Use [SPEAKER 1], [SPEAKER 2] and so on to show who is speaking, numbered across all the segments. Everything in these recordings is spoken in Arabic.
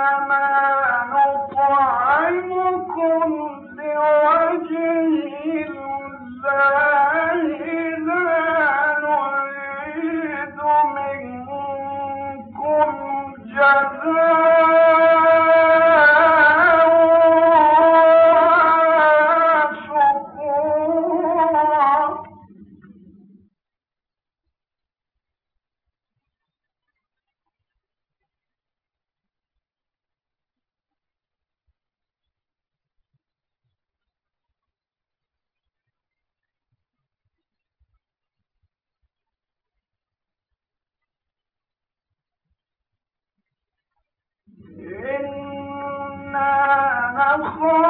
[SPEAKER 1] إنما نطعمكم Oh.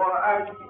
[SPEAKER 1] وأكبر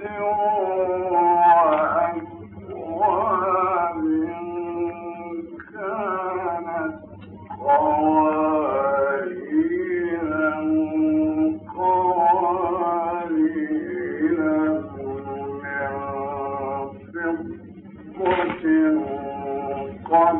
[SPEAKER 1] ويطاف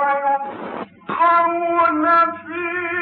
[SPEAKER 1] ويسقون فيها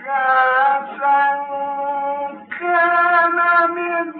[SPEAKER 1] كأسا ويسقون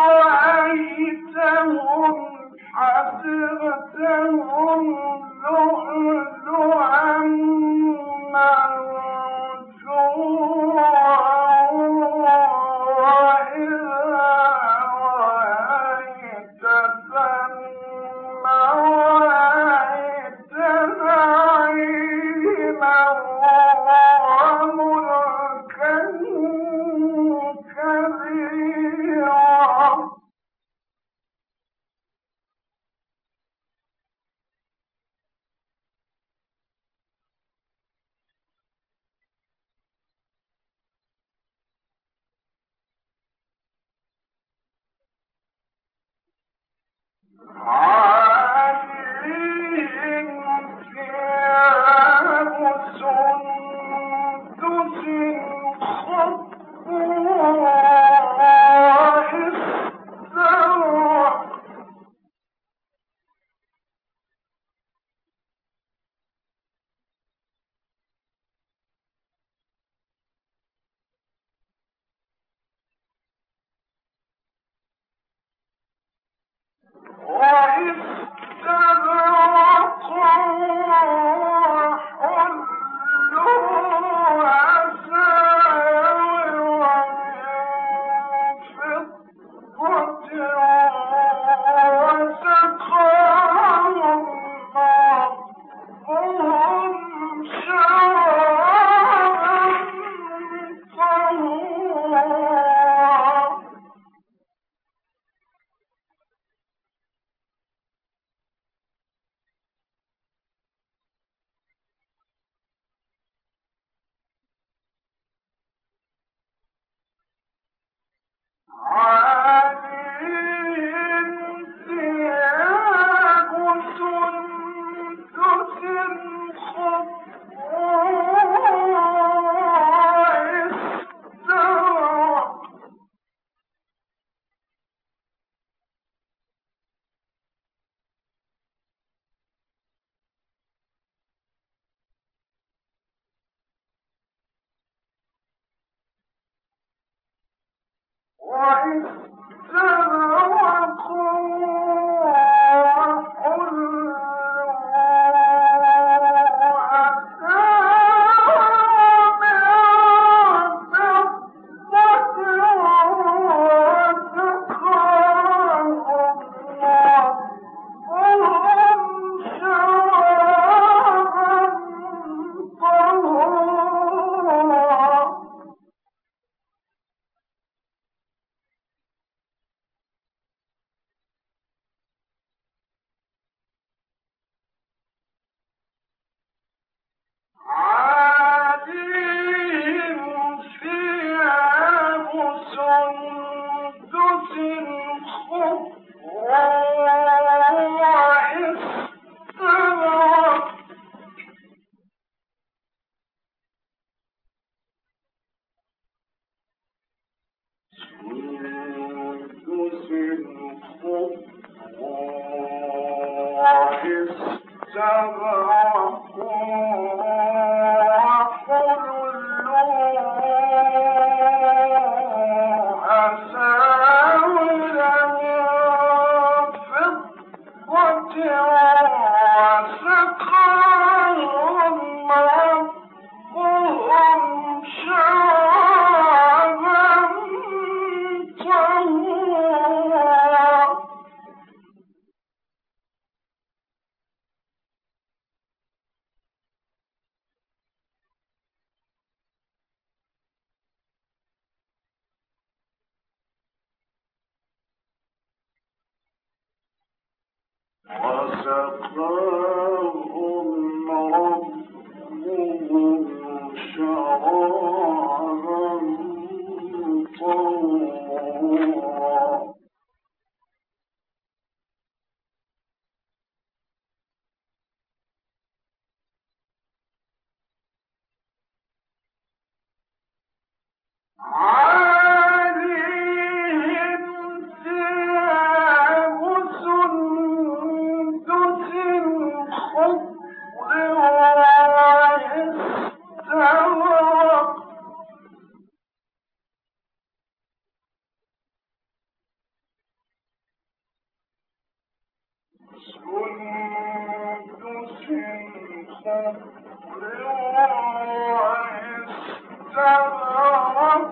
[SPEAKER 1] Science. وَيَسَّرَهُ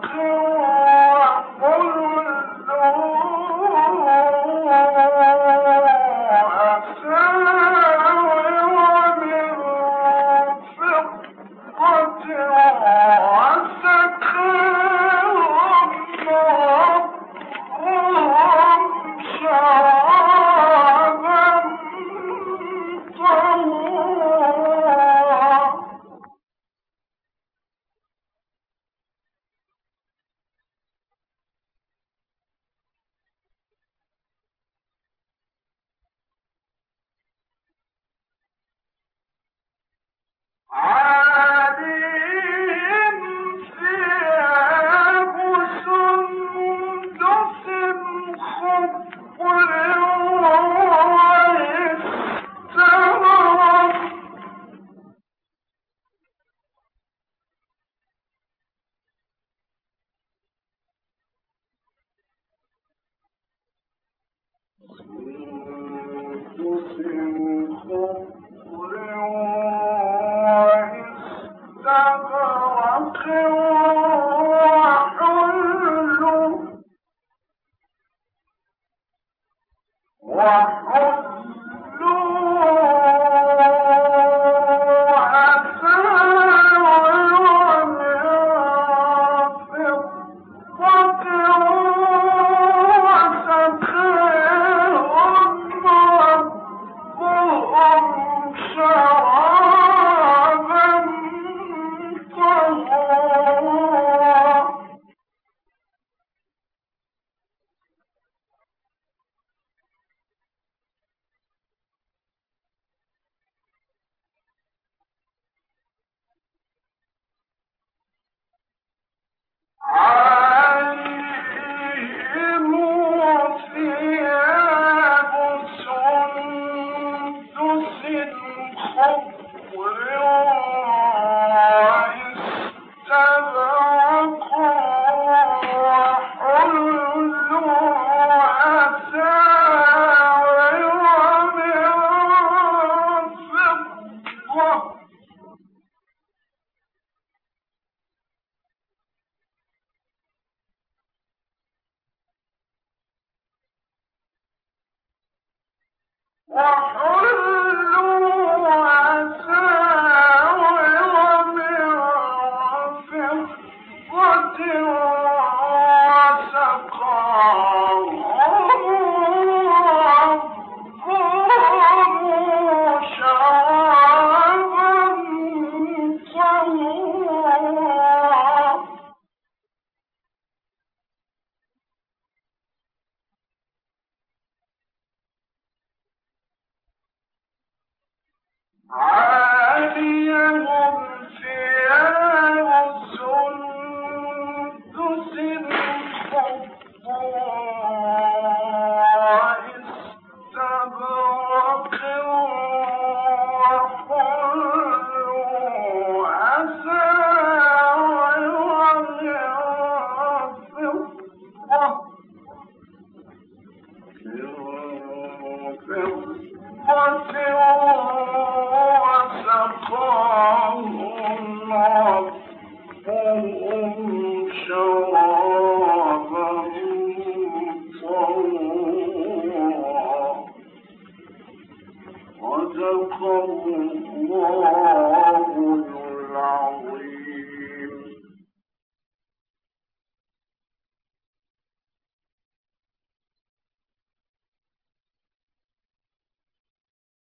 [SPEAKER 1] فيها Thank.